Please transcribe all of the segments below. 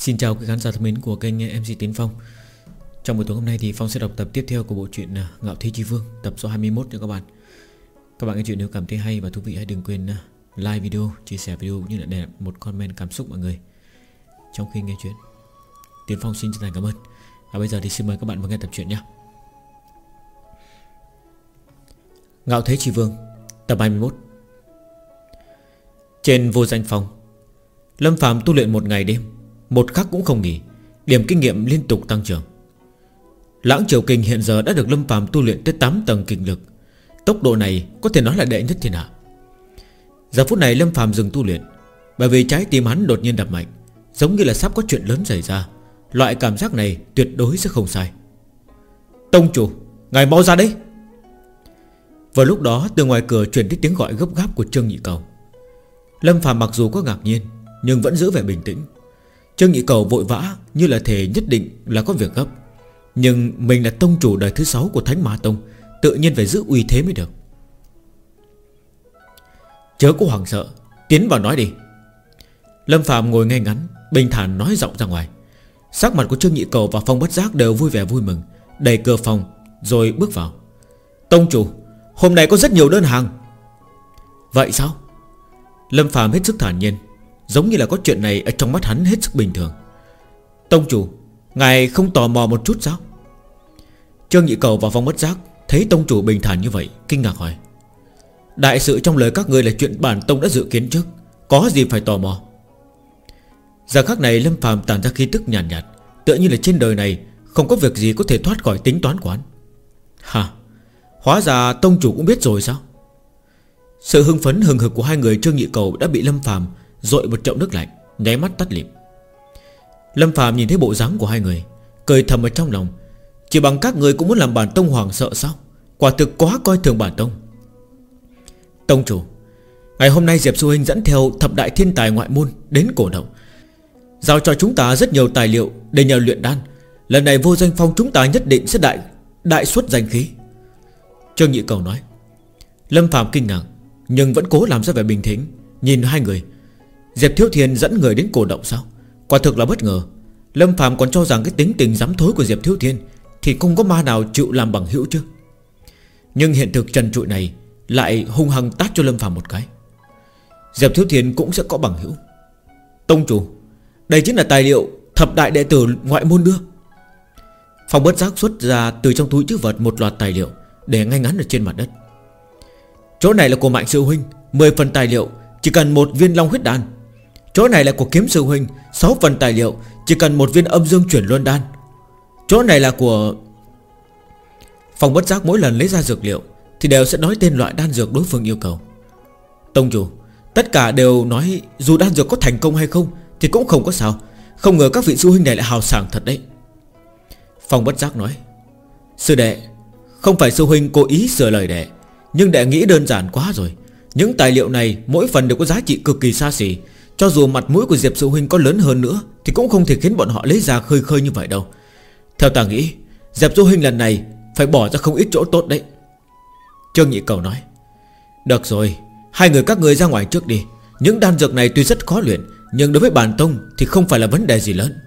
Xin chào quý khán giả thân mến của kênh MC Tiến Phong. Trong buổi tối hôm nay thì Phong sẽ đọc tập tiếp theo của bộ truyện à, Ngạo Thế Chi Vương Tập số 21 cho các bạn. Các bạn nghe chuyện nếu cảm thấy hay và thú vị hãy đừng quên à, like video, chia sẻ video cũng như là để một comment cảm xúc mọi người Trong khi nghe chuyện. Tiến Phong xin chân thành cảm ơn. Và bây giờ thì xin mời các bạn vào nghe tập truyện nhé. Ngạo Thế Chi Vương Tập 21 Trên vô danh phòng Lâm Phạm tu luyện một ngày đêm một khắc cũng không nghỉ, Điểm kinh nghiệm liên tục tăng trưởng. Lãng triều kinh hiện giờ đã được Lâm phàm tu luyện tới 8 tầng kinh lực. Tốc độ này có thể nói là đệ nhất thiên hạ. Giờ phút này Lâm phàm dừng tu luyện, Bởi vì trái tim hắn đột nhiên đập mạnh, Giống như là sắp có chuyện lớn xảy ra. Loại cảm giác này tuyệt đối sẽ không sai. Tông chủ, Ngài mau ra đây Vào lúc đó, từ ngoài cửa truyền đến tiếng gọi gấp gáp của Trương Nhị Cầu. Lâm phàm mặc dù có ngạc nhiên, Nhưng vẫn giữ vẻ bình tĩnh. Trương Nhị Cầu vội vã như là thể nhất định là có việc gấp. Nhưng mình là tông chủ đời thứ sáu của Thánh Ma Tông, Tự nhiên phải giữ uy thế mới được. Chớ có hoàng sợ, Tiến vào nói đi. Lâm Phạm ngồi ngay ngắn, Bình thản nói giọng ra ngoài. Sắc mặt của Trương Nhị Cầu và Phong Bất Giác đều vui vẻ vui mừng, Đẩy cửa phòng Rồi bước vào. Tông chủ, Hôm nay có rất nhiều đơn hàng. Vậy sao? Lâm Phạm hết sức thản nhiên. Giống như là có chuyện này ở trong mắt hắn hết sức bình thường. Tông chủ Ngài không tò mò một chút sao? Trương Nhị Cầu và phòng Bất Giác Thấy tông chủ bình thản như vậy Kinh ngạc hỏi. Đại sự trong lời các người là chuyện bản tông đã dự kiến trước Có gì phải tò mò? Giờ khắc này Lâm Phạm tàn ra khí tức nhàn nhạt, nhạt Tựa như là trên đời này Không có việc gì có thể thoát khỏi tính toán quán. Hả? Hóa ra tông chủ cũng biết rồi sao? Sự hưng phấn hừng hực của hai người Trương Nhị Cầu đã bị Lâm Phạm Dội một chậu nước lạnh, Nháy mắt tắt lịm. Lâm Phạm nhìn thấy bộ dáng của hai người, Cười thầm ở trong lòng. Chỉ bằng các người cũng muốn làm bản tông hoàng sợ sao? Quả thực quá coi thường bản tông. Tông chủ, Ngày hôm nay Diệp Xu Hinh dẫn theo thập đại thiên tài ngoại môn Đến cổ động. Giao cho chúng ta rất nhiều tài liệu Để nhờ luyện đan. Lần này vô danh phong chúng ta nhất định sẽ đại Đại xuất danh khí. Trương Nhị Cầu nói. Lâm Phạm kinh ngạc, Nhưng vẫn cố làm ra vẻ bình tĩnh, Nhìn hai người. Diệp Thiếu Thiên dẫn người đến cổ động sao? Quả thực là bất ngờ. Lâm Phạm còn cho rằng cái tính tình dám thối của Diệp Thiếu Thiên Thì không có ma nào chịu làm bằng hữu chứ. Nhưng hiện thực trần trụi này Lại hung hăng tát cho Lâm Phạm một cái. Diệp Thiếu Thiên cũng sẽ có bằng hữu. Tông chủ, Đây chính là tài liệu Thập đại đệ tử ngoại môn đưa. Phòng bất giác xuất ra từ trong túi chữ vật Một loạt tài liệu Để ngay ngắn ở trên mặt đất. Chỗ này là của Mạnh Sư Huynh 10 phần tài liệu, Chỉ cần một viên long huyết đan. Chỗ này là của kiếm sư huynh 6 phần tài liệu, Chỉ cần một viên âm dương chuyển luân đan. Chỗ này là của Phòng bất giác mỗi lần lấy ra dược liệu, Thì đều sẽ nói tên loại đan dược đối phương yêu cầu. Tông chủ, Tất cả đều nói dù đan dược có thành công hay không Thì cũng không có sao. Không ngờ các vị sư huynh này lại hào sảng thật đấy. Phòng bất giác nói, Sư đệ, Không phải sư huynh cố ý sửa lời đệ, Nhưng đệ nghĩ đơn giản quá rồi. Những tài liệu này mỗi phần đều có giá trị cực kỳ xa xỉ cho dù mặt mũi của Diệp Sư Huynh có lớn hơn nữa, Thì cũng không thể khiến bọn họ lấy ra khơi khơi như vậy đâu. Theo ta nghĩ, Diệp Sư Huynh lần này Phải bỏ ra không ít chỗ tốt đấy. Trương Nhị Cầu nói, Được rồi, Hai người các người ra ngoài trước đi. Những đan dược này tuy rất khó luyện, Nhưng đối với bản tông thì không phải là vấn đề gì lớn.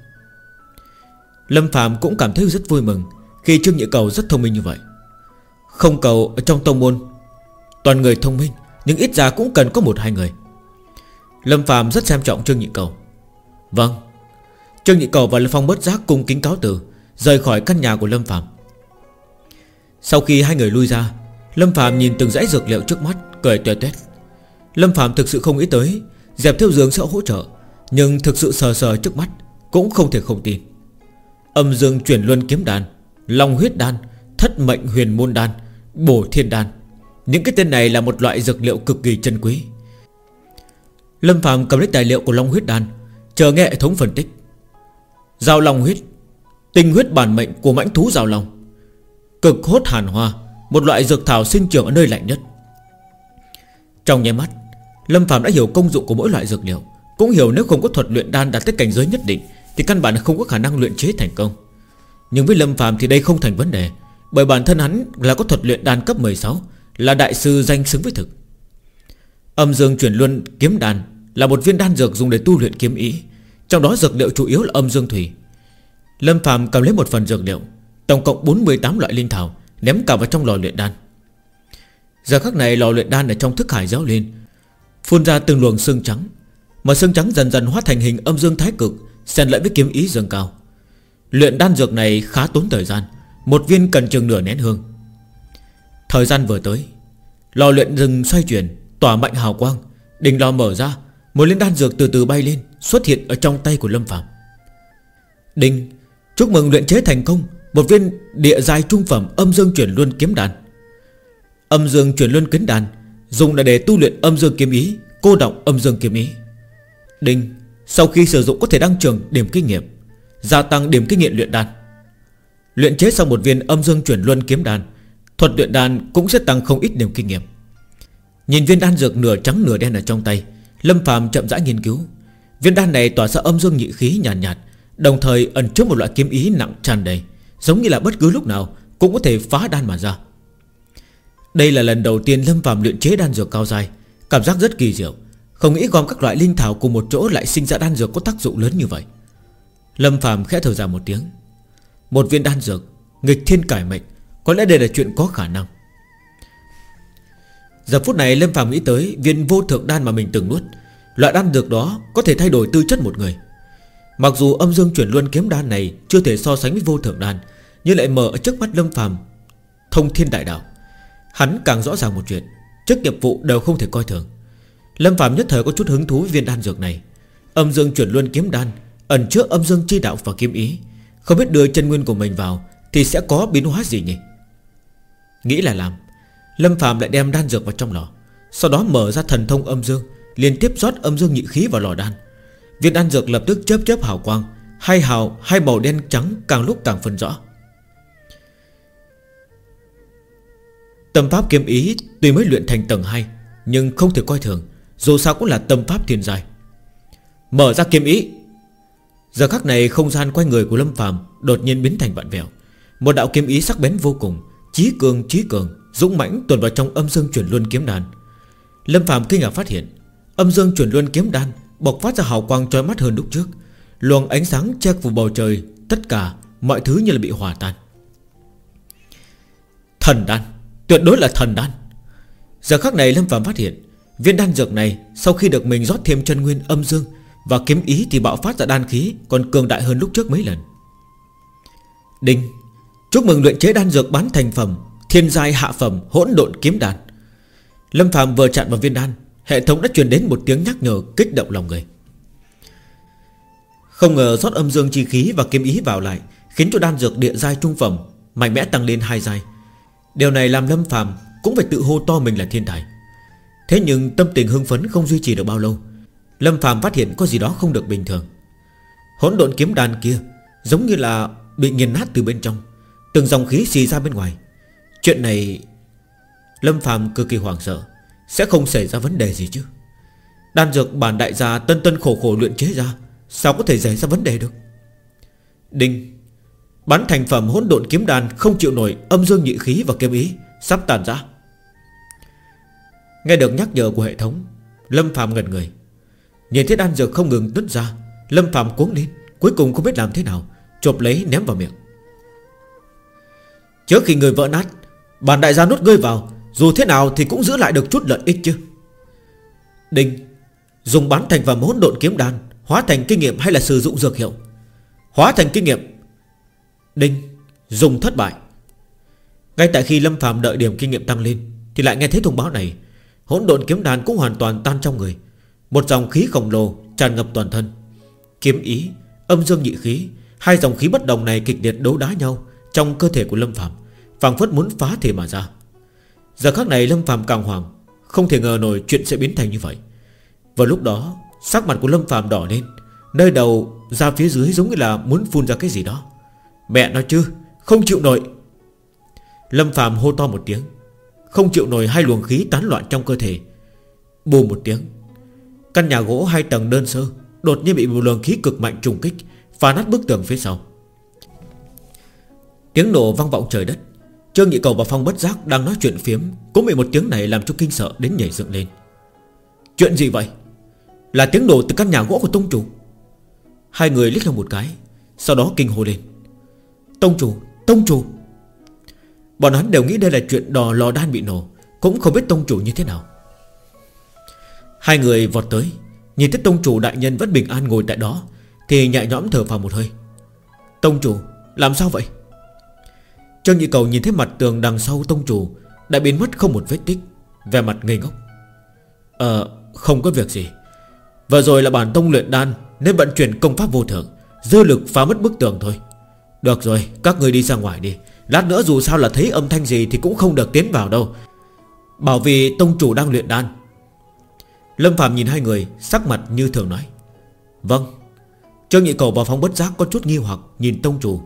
Lâm Phạm cũng cảm thấy rất vui mừng Khi Trương Nhị Cầu rất thông minh như vậy. Không cầu ở trong tông môn, Toàn người thông minh, Nhưng ít ra cũng cần có một hai người. Lâm Phạm rất xem trọng Trương Nhị Cầu. Vâng. Trương Nhị Cầu và Lâm Phong bất giác cùng kính cáo từ, Rời khỏi căn nhà của Lâm Phạm Sau khi hai người lui ra, Lâm Phạm nhìn từng dãy dược liệu trước mắt, Cười tuệ tuét. Lâm Phạm thực sự không nghĩ tới, Dẹp theo giường sẽ hỗ trợ, Nhưng thực sự sờ sờ trước mắt Cũng không thể không tin. Âm dương chuyển luân kiếm đàn Long huyết đan, Thất mệnh huyền môn đan, Bổ thiên đan. Những cái tên này là một loại dược liệu cực kỳ chân quý. Lâm Phạm cầm lấy tài liệu của Long huyết đan, Chờ nghe hệ thống phân tích. Giao Long huyết, Tinh huyết bản mệnh của mãnh thú Giao Long, Cực hốt hàn hoa, Một loại dược thảo sinh trưởng ở nơi lạnh nhất. Trong nháy mắt, Lâm Phạm đã hiểu công dụng của mỗi loại dược liệu, Cũng hiểu nếu không có thuật luyện đan đạt tới cảnh giới nhất định Thì căn bản không có khả năng luyện chế thành công. Nhưng với Lâm Phạm thì đây không thành vấn đề, Bởi bản thân hắn là có thuật luyện đan cấp 16 Là đại sư danh xứng với thực. Âm dương chuyển luân kiếm đan là một viên đan dược dùng để tu luyện kiếm ý. Trong đó dược liệu chủ yếu là âm dương thủy. Lâm Phạm cầm lấy một phần dược liệu, Tổng cộng 48 loại linh thảo, Ném cả vào trong lò luyện đan. Giờ khắc này lò luyện đan ở trong thức hải giáo lên Phun ra từng luồng xương trắng, Mà xương trắng dần dần hóa thành hình âm dương thái cực, Xen lẫn với kiếm ý dương cao. Luyện đan dược này khá tốn thời gian, Một viên cần chừng nửa nén hương. Thời gian vừa tới, Lò luyện dừng xoay chuyển, Tỏa mạnh hào quang Đỉnh lò mở ra một liên đan dược từ từ bay lên, Xuất hiện ở trong tay của Lâm Phạm Đinh, Chúc mừng luyện chế thành công. Một viên địa giai trung phẩm âm dương chuyển luân kiếm đàn Âm dương chuyển luân kiếm đàn Dùng là để tu luyện âm dương kiếm ý, Cô động âm dương kiếm ý. Đinh, Sau khi sử dụng có thể đăng trường điểm kinh nghiệm, Gia tăng điểm kinh nghiệm luyện đan. Luyện chế xong một viên âm dương chuyển luân kiếm đan, Thuật luyện đan cũng sẽ tăng không ít điểm kinh nghiệm. Nhìn viên đan dược nửa trắng nửa đen ở trong tay Lâm phàm chậm rãi nghiên cứu. Viên đan này tỏa ra âm dương nhị khí nhàn nhạt, nhạt Đồng thời ẩn chứa một loại kiếm ý nặng tràn đầy Giống như là bất cứ lúc nào Cũng có thể phá đan mà ra. Đây là lần đầu tiên Lâm phàm luyện chế đan dược cao dài Cảm giác rất kỳ diệu. Không nghĩ gom các loại linh thảo cùng một chỗ Lại sinh ra đan dược có tác dụng lớn như vậy. Lâm phàm khẽ thở ra một tiếng. Một viên đan dược Nghịch thiên cải mệnh Có lẽ đây là chuyện có khả năng. Giờ phút này Lâm Phạm nghĩ tới Viên vô thượng đan mà mình từng nuốt, Loại đan dược đó có thể thay đổi tư chất một người. Mặc dù âm dương chuyển luân kiếm đan này Chưa thể so sánh với vô thượng đan, Nhưng lại mở ở trước mắt Lâm Phạm Thông thiên đại đạo. Hắn càng rõ ràng một chuyện, Chức nghiệp vụ đều không thể coi thường. Lâm Phạm nhất thời có chút hứng thú với viên đan dược này. Âm dương chuyển luân kiếm đan, Ẩn trước âm dương chi đạo và kiếm ý. Không biết đưa chân nguyên của mình vào Thì sẽ có biến hóa gì nhỉ? Nghĩ là làm. Lâm Phạm lại đem đan dược vào trong lò, Sau đó mở ra thần thông âm dương, Liên tiếp rót âm dương nhị khí vào lò đan. Viên đan dược lập tức chớp chớp hào quang, Hai hào, hai màu đen trắng càng lúc càng phân rõ. Tâm pháp kiếm ý Tuy mới luyện thành tầng 2 Nhưng không thể coi thường, Dù sao cũng là tâm pháp thiên giai. Mở ra kiếm ý. Giờ khắc này không gian quanh người của Lâm Phàm Đột nhiên biến thành vạn vẹo, Một đạo kiếm ý sắc bén vô cùng Chí cường chí cường, Dũng mãnh tuần vào trong âm dương chuyển luân kiếm đàn Lâm Phạm kinh ngạc phát hiện, Âm dương chuyển luân kiếm đan Bộc phát ra hào quang trói mắt hơn lúc trước. Luồng ánh sáng che phủ bầu trời, Tất cả mọi thứ như là bị hòa tan. Thần đan, Tuyệt đối là thần đan. Giờ khắc này Lâm Phạm phát hiện, Viên đan dược này sau khi được mình rót thêm chân nguyên âm dương Và kiếm ý thì bạo phát ra đan khí Còn cường đại hơn lúc trước mấy lần. Đinh Chúc mừng luyện chế đan dược bán thành phẩm, Thiên giai hạ phẩm, hỗn độn kiếm đan. Lâm Phạm vừa chặn vào viên đan, Hệ thống đã truyền đến một tiếng nhắc nhở Kích động lòng người. Không ngờ rót âm dương chi khí và kiếm ý vào lại, Khiến cho đan dược địa giai trung phẩm Mạnh mẽ tăng lên hai giai. Điều này làm Lâm Phạm Cũng phải tự hô to mình là thiên tài. Thế nhưng tâm tình hưng phấn không duy trì được bao lâu, Lâm Phạm phát hiện có gì đó không được bình thường. Hỗn độn kiếm đan kia Giống như là bị nghiền nát từ bên trong. Từng dòng khí xì ra bên ngoài. Chuyện này, Lâm Phạm cực kỳ hoảng sợ. Sẽ không xảy ra vấn đề gì chứ? Đan dược bản đại gia tân tân khổ khổ luyện chế ra, Sao có thể xảy ra vấn đề được? Đinh Bắn thành phẩm hỗn độn kiếm đan Không chịu nổi âm dương nhị khí và kiếm ý Sắp tàn ra. Nghe được nhắc nhở của hệ thống, Lâm Phạm ngần người. Nhìn thấy đan dược không ngừng nứt ra, Lâm Phạm cuống lên, Cuối cùng không biết làm thế nào, Chộp lấy ném vào miệng. Trước khi người vỡ nát, Bản đại gia nút ngươi vào, Dù thế nào thì cũng giữ lại được chút lợi ích chứ. Đinh, Dùng bán thành và hỗn độn kiếm đan, Hóa thành kinh nghiệm hay là sử dụng dược hiệu? Hóa thành kinh nghiệm. Đinh, Dùng thất bại. Ngay tại khi Lâm phàm đợi điểm kinh nghiệm tăng lên, Thì lại nghe thấy thông báo này. Hỗn độn kiếm đan cũng hoàn toàn tan trong người. Một dòng khí khổng lồ tràn ngập toàn thân. Kiếm ý, Âm dương nhị khí, Hai dòng khí bất đồng này kịch liệt đấu đá nhau. Trong cơ thể của Lâm phàm, phảng phất muốn phá thể mà ra. Giờ khắc này Lâm Phạm càng hoàng Không thể ngờ nổi chuyện sẽ biến thành như vậy. Vào lúc đó, Sắc mặt của Lâm Phạm đỏ lên, Nơi đầu ra phía dưới giống như là muốn phun ra cái gì đó. Mẹ nói chứ, Không chịu nổi. Lâm Phạm hô to một tiếng, Không chịu nổi hai luồng khí tán loạn trong cơ thể. Bù một tiếng, Căn nhà gỗ hai tầng đơn sơ Đột nhiên bị một luồng khí cực mạnh trùng kích, Phá nát bức tường phía sau. Tiếng nổ vang vọng trời đất. Trương Nhị Cầu và Phong Bất Giác đang nói chuyện phiếm Cũng bị một tiếng này làm cho kinh sợ đến nhảy dựng lên. Chuyện gì vậy? Là tiếng nổ từ căn nhà gỗ của tông chủ. Hai người liếc nhau một cái Sau đó kinh hô lên. Tông chủ, tông chủ. Bọn hắn đều nghĩ đây là chuyện đò lò đan bị nổ Cũng không biết tông chủ như thế nào. Hai người vọt tới Nhìn thấy tông chủ đại nhân vẫn bình an ngồi tại đó Thì nhẹ nhõm thở vào một hơi. Tông chủ làm sao vậy? Trương Nhị Cầu nhìn thấy mặt tường đằng sau tông chủ, Đã biến mất không một vết tích Về mặt ngây ngốc. Ờ không có việc gì. Vừa rồi là bản tông luyện đan, Nên vận chuyển công pháp vô thượng Dư lực phá mất bức tường thôi. Được rồi, các người đi ra ngoài đi. Lát nữa dù sao là thấy âm thanh gì Thì cũng không được tiến vào đâu. Bảo vì tông chủ đang luyện đan. Lâm Phạm nhìn hai người, Sắc mặt như thường nói. Vâng. Trương Nhị Cầu vào phòng Bất Giác có chút nghi hoặc Nhìn tông chủ,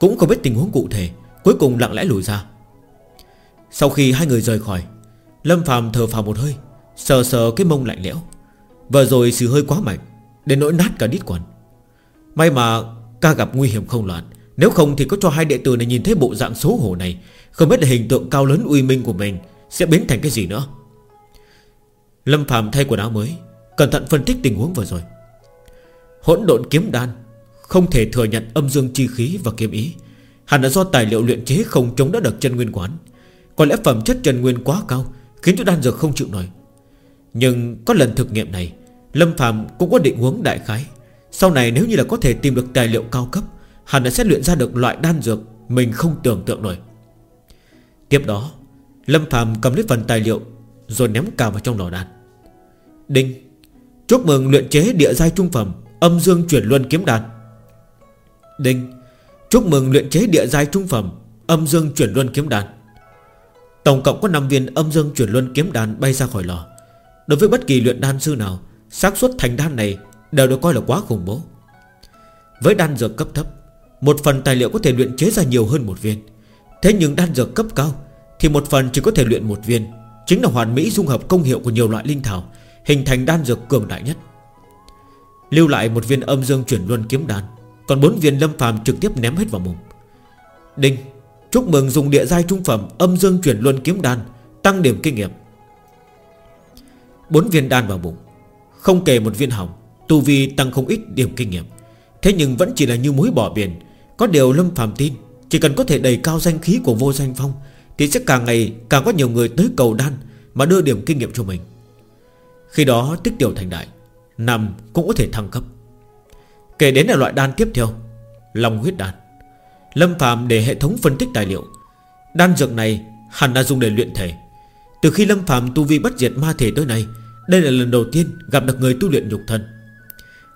Cũng không biết tình huống cụ thể. Cuối cùng lặng lẽ lùi ra. Sau khi hai người rời khỏi, Lâm Phạm thở phào một hơi, Sờ sờ cái mông lạnh lẽo. Vừa rồi sự hơi quá mạnh, Đến nỗi nát cả đít quần. May mà ca gặp nguy hiểm không loạn, Nếu không thì có cho hai đệ tử này nhìn thấy bộ dạng xấu hổ này, Không biết là hình tượng cao lớn uy minh của mình Sẽ biến thành cái gì nữa. Lâm Phạm thay quần áo mới, Cẩn thận phân tích tình huống vừa rồi. Hỗn độn kiếm đan Không thể thừa nhận âm dương chi khí và kiếm ý Hẳn là do tài liệu luyện chế không chống đỡ được chân nguyên quán. Có lẽ phẩm chất chân nguyên quá cao Khiến cho đan dược không chịu nổi. Nhưng có lần thực nghiệm này, Lâm Phạm cũng có định hướng đại khái. Sau này nếu như là có thể tìm được tài liệu cao cấp, Hẳn là sẽ luyện ra được loại đan dược Mình không tưởng tượng nổi. Tiếp đó, Lâm Phạm cầm lấy phần tài liệu Rồi ném cả vào trong lò đan. Đinh, Chúc mừng luyện chế địa giai trung phẩm Âm dương chuyển luân kiếm đan. Đinh Chúc mừng luyện chế địa giai trung phẩm, Âm dương chuyển luân kiếm đan. Tổng cộng có 5 viên âm dương chuyển luân kiếm đan bay ra khỏi lò. Đối với bất kỳ luyện đan sư nào, xác suất thành đan này Đều được coi là quá khủng bố. Với đan dược cấp thấp, Một phần tài liệu có thể luyện chế ra nhiều hơn một viên. Thế nhưng đan dược cấp cao Thì một phần chỉ có thể luyện một viên, Chính là hoàn mỹ dung hợp công hiệu của nhiều loại linh thảo, Hình thành đan dược cường đại nhất. Lưu lại một viên âm dương chuyển luân kiếm đan. Còn bốn viên lâm phàm trực tiếp ném hết vào mồm. Đinh, Chúc mừng dùng địa giai trung phẩm Âm dương chuyển luân kiếm đan, Tăng điểm kinh nghiệm. Bốn viên đan vào bụng Không kể một viên hỏng, Tu vi tăng không ít điểm kinh nghiệm. Thế nhưng vẫn chỉ là như muối bỏ biển. Có điều lâm phàm tin, Chỉ cần có thể đầy cao danh khí của vô danh phong, Thì sẽ càng ngày càng có nhiều người tới cầu đan Mà đưa điểm kinh nghiệm cho mình. Khi đó, tích tiểu thành đại Nằm cũng có thể thăng cấp. Kể đến là loại đan tiếp theo, Long huyết đan. Lâm Phạm để hệ thống phân tích tài liệu. Đan dược này hẳn là dùng để luyện thể. Từ khi Lâm Phạm tu vi bất diệt ma thể tới nay, Đây là lần đầu tiên gặp được người tu luyện nhục thân.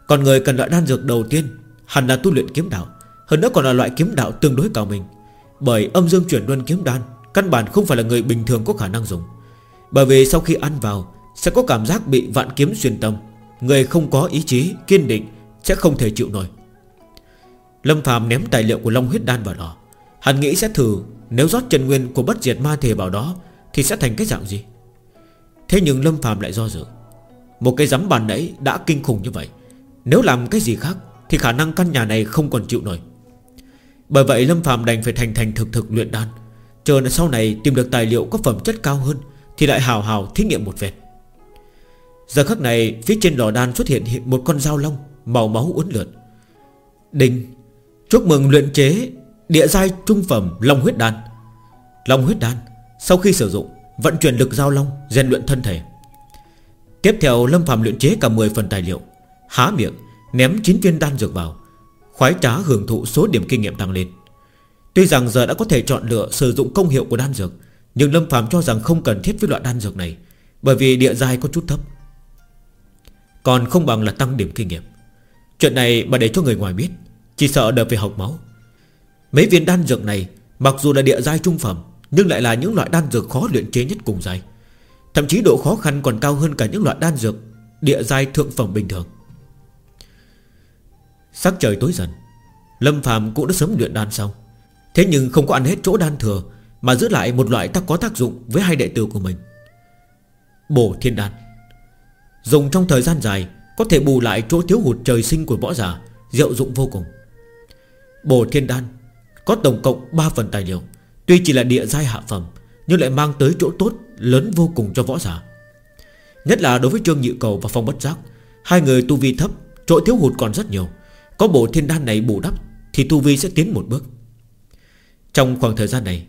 Còn người cần loại đan dược đầu tiên Hẳn là tu luyện kiếm đạo, Hơn nữa còn là loại kiếm đạo tương đối cao mình Bởi âm dương chuyển luân kiếm đan Căn bản không phải là người bình thường có khả năng dùng. Bởi vì sau khi ăn vào, Sẽ có cảm giác bị vạn kiếm xuyên tâm. Người không có ý chí, kiên định sẽ không thể chịu nổi. Lâm Phạm ném tài liệu của Long huyết đan vào đó. Hắn nghĩ sẽ thử, Nếu rót chân nguyên của bất diệt ma thể vào đó, Thì sẽ thành cái dạng gì? Thế nhưng Lâm Phạm lại do dự. Một cái giấm bàn nãy đã kinh khủng như vậy. Nếu làm cái gì khác, Thì khả năng căn nhà này không còn chịu nổi. Bởi vậy Lâm Phạm đành phải thành thành thực thực luyện đan. Chờ là sau này tìm được tài liệu có phẩm chất cao hơn, Thì lại hào hào thí nghiệm một vệt. Giờ khắc này, phía trên lò đan xuất hiện một con dao long. Màu máu uốn lượn. Đinh Chúc mừng luyện chế Địa giai trung phẩm Long huyết đan. Long huyết đan, Sau khi sử dụng, Vận chuyển lực giao long, rèn luyện thân thể. Tiếp theo, Lâm Phạm luyện chế cả 10 phần tài liệu, Há miệng, Ném 9 viên đan dược vào, Khoái trá hưởng thụ số điểm kinh nghiệm tăng lên. Tuy rằng giờ đã có thể chọn lựa Sử dụng công hiệu của đan dược, Nhưng Lâm Phạm cho rằng không cần thiết với loại đan dược này, Bởi vì địa giai có chút thấp. Còn không bằng là tăng điểm kinh nghiệm. Chuyện này mà để cho người ngoài biết, chỉ sợ đợt về học máu. Mấy viên đan dược này, Mặc dù là địa giai trung phẩm, Nhưng lại là những loại đan dược khó luyện chế nhất cùng giai. Thậm chí độ khó khăn còn cao hơn cả những loại đan dược Địa giai thượng phẩm bình thường. Sắc trời tối dần, Lâm Phạm cũng đã sớm luyện đan xong. Thế nhưng không có ăn hết chỗ đan thừa, Mà giữ lại một loại tác có tác dụng Với hai đệ tử của mình. Bổ thiên đan. Dùng trong thời gian dài có thể bù lại chỗ thiếu hụt trời sinh của võ giả, Diệu dụng vô cùng. Bồ Thiên Đan, Có tổng cộng 3 phần tài liệu, Tuy chỉ là địa giai hạ phẩm, Nhưng lại mang tới chỗ tốt, lớn vô cùng cho võ giả. Nhất là đối với Trương Nhị Cầu và Phong Bất Giác, Hai người tu vi thấp, Chỗ thiếu hụt còn rất nhiều. Có bộ thiên đan này bù đắp, Thì tu vi sẽ tiến một bước. Trong khoảng thời gian này,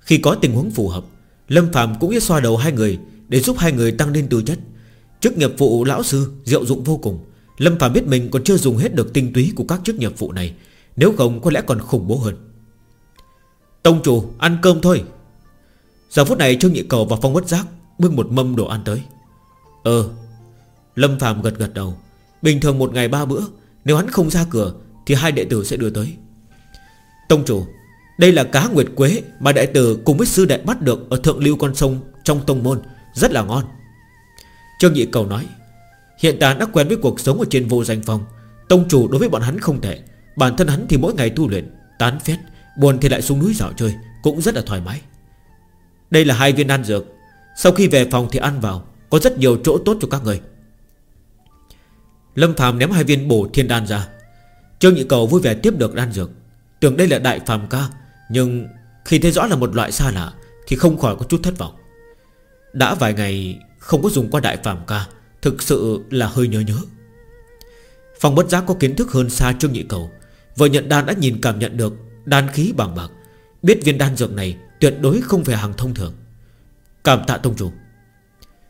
Khi có tình huống phù hợp, Lâm Phạm cũng sẽ xoa đầu hai người Để giúp hai người tăng lên tư chất. Chức nghiệp vụ lão sư diệu dụng vô cùng. Lâm Phạm biết mình còn chưa dùng hết được tinh túy Của các chức nghiệp vụ này, Nếu không có lẽ còn khủng bố hơn. Tông chủ, ăn cơm thôi. Giờ phút này Trương Nhị Cầu và Phong Bất Giác Bưng một mâm đồ ăn tới. Ờ Lâm Phạm gật gật đầu. Bình thường một ngày ba bữa, Nếu hắn không ra cửa, Thì hai đệ tử sẽ đưa tới. Tông chủ, Đây là cá nguyệt quế Mà đệ tử cùng với sư đệ bắt được Ở thượng lưu con sông trong tông môn, Rất là ngon. Trương Nhị Cầu nói, Hiện tại đã quen với cuộc sống ở trên vô danh phòng. Tông chủ đối với bọn hắn không thể Bản thân hắn thì mỗi ngày tu luyện, Tán phét, Buồn thì lại xuống núi dạo chơi, Cũng rất là thoải mái. Đây là hai viên đan dược. Sau khi về phòng thì ăn vào, Có rất nhiều chỗ tốt cho các người. Lâm Phạm ném hai viên bổ thiên đan ra. Trương Nhị Cầu vui vẻ tiếp được đan dược. Tưởng đây là đại phàm ca, Nhưng khi thấy rõ là một loại xa lạ Thì không khỏi có chút thất vọng. Đã vài ngày không có dùng qua đại phàm ca, Thực sự là hơi nhớ nhớ. Phòng bất giác có kiến thức hơn xa Trương Nhị Cầu. Vừa nhận đan đã nhìn cảm nhận được Đan khí bằng bạc. Biết viên đan dược này tuyệt đối không phải hàng thông thường. Cảm tạ tông chủ.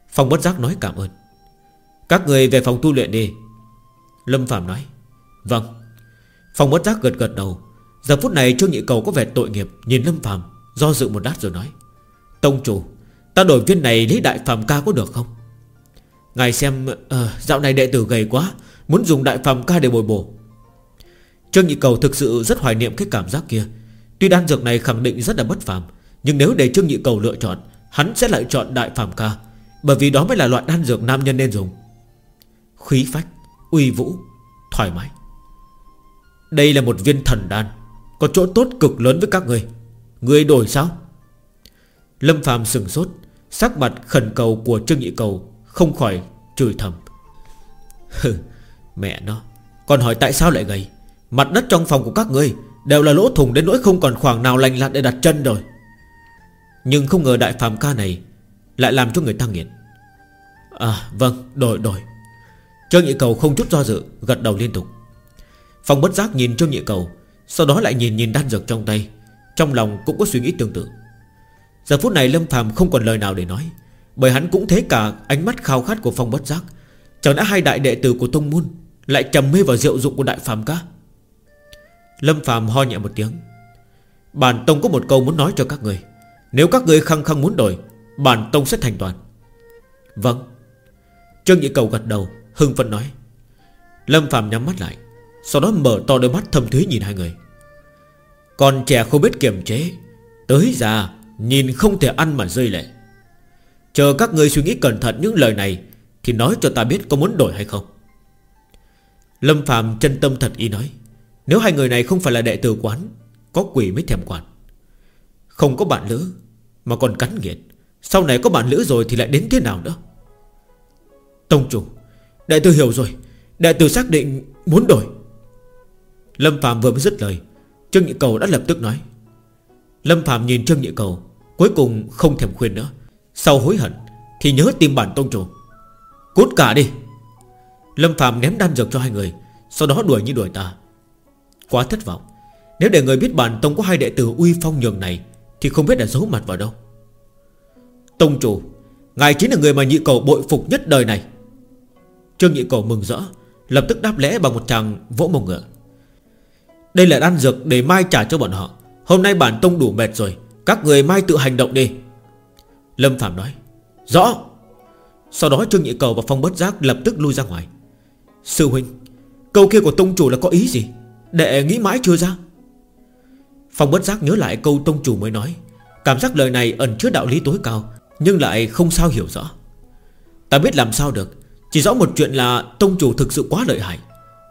Phòng bất giác nói cảm ơn. Các người về phòng tu luyện đi. Lâm Phạm nói Vâng. Phòng bất giác gật gật đầu. Giờ phút này Trương Nhị Cầu có vẻ tội nghiệp, Nhìn Lâm Phạm Do dự một đát rồi nói, Tông chủ Ta đổi viên này lấy đại phàm ca có được không? Ngài xem à, Dạo này đệ tử gầy quá Muốn dùng đại phàm ca để bồi bổ. Trương Nhị Cầu thực sự rất hoài niệm cái cảm giác kia. Tuy đan dược này khẳng định rất là bất phàm Nhưng nếu để Trương Nhị Cầu lựa chọn Hắn sẽ lại chọn đại phàm ca Bởi vì đó mới là loại đan dược nam nhân nên dùng. Khí phách Uy vũ Thoải mái. Đây là một viên thần đan Có chỗ tốt cực lớn với các người. Người đổi sao? Lâm phàm sừng sốt Sắc mặt khẩn cầu của Trương Nhị Cầu Không khỏi chửi thầm. Hừ, Mẹ nó, Còn hỏi tại sao lại gầy? Mặt đất trong phòng của các ngươi Đều là lỗ thủng đến nỗi không còn khoảng nào lành lặn để đặt chân rồi. Nhưng không ngờ đại phàm ca này Lại làm cho người ta nghiện. À vâng đổi đổi. Trương Nhị Cầu không chút do dự, Gật đầu liên tục. Phòng bất giác nhìn Trương Nhị Cầu, Sau đó lại nhìn nhìn đan dược trong tay, Trong lòng cũng có suy nghĩ tương tự. Giờ phút này Lâm Phàm không còn lời nào để nói. Bởi hắn cũng thấy cả ánh mắt khao khát của Phong bất giác. Chẳng đã hai đại đệ tử của Tông Môn Lại trầm mê vào rượu dụng của đại phàm ca? Lâm Phạm ho nhẹ một tiếng. Bản Tông có một câu muốn nói cho các người. Nếu các người khăng khăng muốn đổi, Bản Tông sẽ thành toàn. Vâng. Trương Nhị Cầu gật đầu, Hưng phấn nói. Lâm Phạm nhắm mắt lại, Sau đó mở to đôi mắt thâm thúy nhìn hai người. Còn trẻ không biết kiềm chế, Tới già Nhìn không thể ăn mà rơi lệ. Chờ các người suy nghĩ cẩn thận những lời này, Thì nói cho ta biết có muốn đổi hay không. Lâm Phạm chân tâm thật ý nói, nếu hai người này không phải là đệ tử quán, Có quỷ mới thèm quản. Không có bạn lữ, Mà còn cắn nghiệt. Sau này có bạn lữ rồi thì lại đến thế nào nữa? Tông chủ, Đệ tử hiểu rồi. Đệ tử xác định muốn đổi. Lâm Phạm vừa mới dứt lời, Trương Nhị Cầu đã lập tức nói Lâm Phạm nhìn Trương Nhị Cầu, Cuối cùng không thèm khuyên nữa. Sau hối hận Thì nhớ tìm bản tông chủ. Cút cả đi. Lâm Phạm ném đan dược cho hai người, Sau đó đuổi như đuổi ta. Quá thất vọng. Nếu để người biết bản tông có hai đệ tử uy phong nhường này, Thì không biết đã giấu mặt vào đâu. Tông chủ, Ngài chính là người mà nhị cầu bội phục nhất đời này. Trương nhị cầu mừng rỡ, Lập tức đáp lễ bằng một tràng vỗ mông ngựa. Đây là đan dược để mai trả cho bọn họ. Hôm nay bản tông đủ mệt rồi, Các người mai tự hành động đi. Lâm Phạm nói, Rõ. Sau đó Trương Nhị Cầu và Phong Bất Giác lập tức lui ra ngoài. Sư huynh, Câu kia của tông chủ là có ý gì? Đệ nghĩ mãi chưa ra? Phong bất giác nhớ lại câu tông chủ mới nói, Cảm giác lời này ẩn chứa đạo lý tối cao, Nhưng lại không sao hiểu rõ. Ta biết làm sao được, Chỉ rõ một chuyện là tông chủ thực sự quá lợi hại.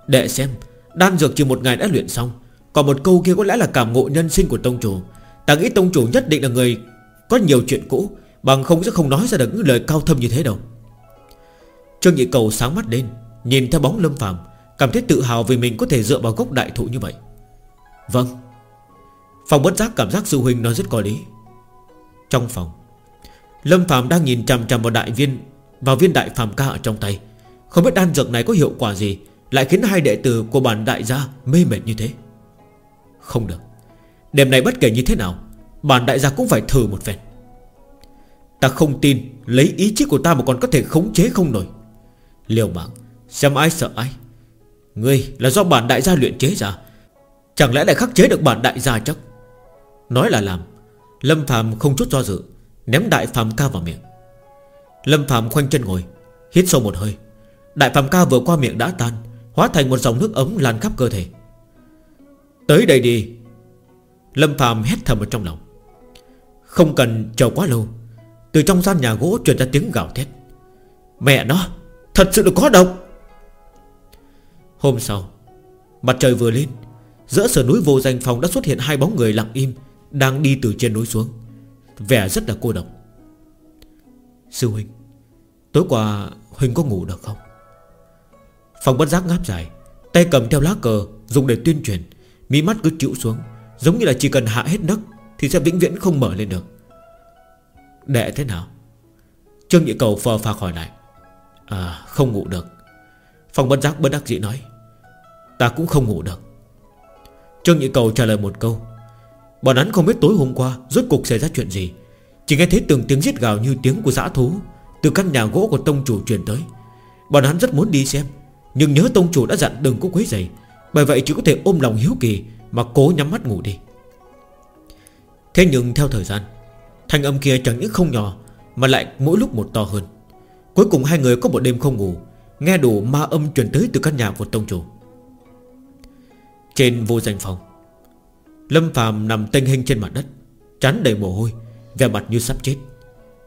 Đệ xem, Đan dược chỉ một ngày đã luyện xong còn một câu kia có lẽ là cảm ngộ nhân sinh của tông chủ. Ta nghĩ tông chủ nhất định là người Có nhiều chuyện cũ, Bằng không sẽ không nói ra được những lời cao thâm như thế đâu. Trương Nhị Cầu sáng mắt lên Nhìn theo bóng lâm phàm, Cảm thấy tự hào vì mình có thể dựa vào gốc đại thụ như vậy. Vâng. Phòng bất giác cảm giác sư huynh nói rất có lý. Trong phòng, Lâm Phạm đang nhìn chằm chằm vào đại viên, Vào viên đại phàm ca ở trong tay. Không biết đan dược này có hiệu quả gì, Lại khiến hai đệ tử của bản đại gia Mê mệt như thế. Không được. Đêm này bất kể như thế nào, Bản đại gia cũng phải thử một phen. Ta không tin Lấy ý chí của ta mà còn có thể khống chế không nổi. Liều mạng, Xem ai sợ ai. Ngươi là do bản đại gia luyện chế ra. Chẳng lẽ lại khắc chế được bản đại gia chắc? Nói là làm, Lâm Phạm không chút do dự, Ném đại phàm ca vào miệng. Lâm Phạm khoanh chân ngồi, Hít sâu một hơi. Đại phàm ca vừa qua miệng đã tan, Hóa thành một dòng nước ấm lan khắp cơ thể. Tới đây đi. Lâm Phạm hét thầm ở trong lòng. Không cần chờ quá lâu, Từ trong gian nhà gỗ truyền ra tiếng gào thét. Mẹ nó, Thật sự là có độc. Hôm sau, Mặt trời vừa lên, Giữa sườn núi vô danh phòng đã xuất hiện hai bóng người lặng im Đang đi từ trên núi xuống. Vẻ rất là cô độc. Sư huynh, Tối qua huynh có ngủ được không? Phòng bất giác ngáp dài, Tay cầm theo lá cờ Dùng để tuyên truyền. Mí mắt cứ chịu xuống, Giống như là chỉ cần hạ hết đất Thì sẽ vĩnh viễn không mở lên được. Đệ thế nào? Trương Nhị Cầu phờ phạc hỏi lại. À không ngủ được. Phòng bất giác bất đắc dĩ nói, Ta cũng không ngủ được. Trương Nhị Cầu trả lời một câu, Bọn hắn không biết tối hôm qua Rốt cục xảy ra chuyện gì, Chỉ nghe thấy từng tiếng giết gào như tiếng của dã thú Từ căn nhà gỗ của tông chủ truyền tới. Bọn hắn rất muốn đi xem, Nhưng nhớ tông chủ đã dặn đừng có quấy giày bởi vậy chỉ có thể ôm lòng hiếu kỳ Mà cố nhắm mắt ngủ đi. Thế nhưng theo thời gian, Thanh âm kia chẳng những không nhỏ Mà lại mỗi lúc một to hơn. Cuối cùng hai người có một đêm không ngủ, Nghe đủ ma âm truyền tới từ căn nhà của tông chủ. Trên vô danh phòng, Lâm phàm nằm tênh hình trên mặt đất, Chán đầy mồ hôi, Vẻ mặt như sắp chết.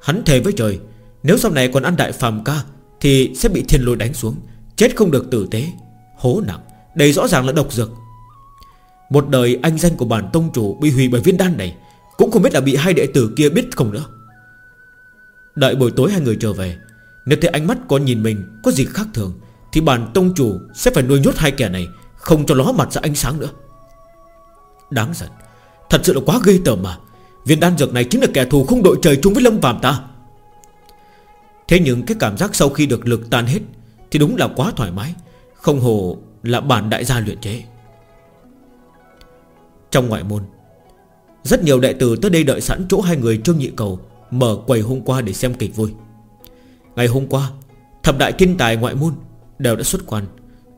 Hắn thề với trời, Nếu sau này còn ăn đại phàm ca Thì sẽ bị thiên lôi đánh xuống, Chết không được tử tế, Hố nặng. Đây rõ ràng là độc dược. Một đời anh danh của bản tông chủ Bị hủy bởi viên đan này, Cũng không biết là bị hai đệ tử kia biết không nữa. Đợi buổi tối hai người trở về, Nếu thấy ánh mắt có nhìn mình Có gì khác thường, Thì bản tông chủ sẽ phải nuôi nhốt hai kẻ này, Không cho ló mặt ra ánh sáng nữa. Đáng giận, Thật sự là quá ghê tởm mà. Viên đan dược này chính là kẻ thù không đội trời chung với lâm phàm ta. Thế nhưng cái cảm giác sau khi được lực tan hết Thì đúng là quá thoải mái. Không hồ là bản đại gia luyện chế. Trong ngoại môn, Rất nhiều đệ tử tới đây đợi sẵn chỗ hai người Trương Nhị Cầu Mở quầy hôm qua để xem kịch vui. Ngày hôm qua, Thập đại kinh tài ngoại môn Đều đã xuất quan,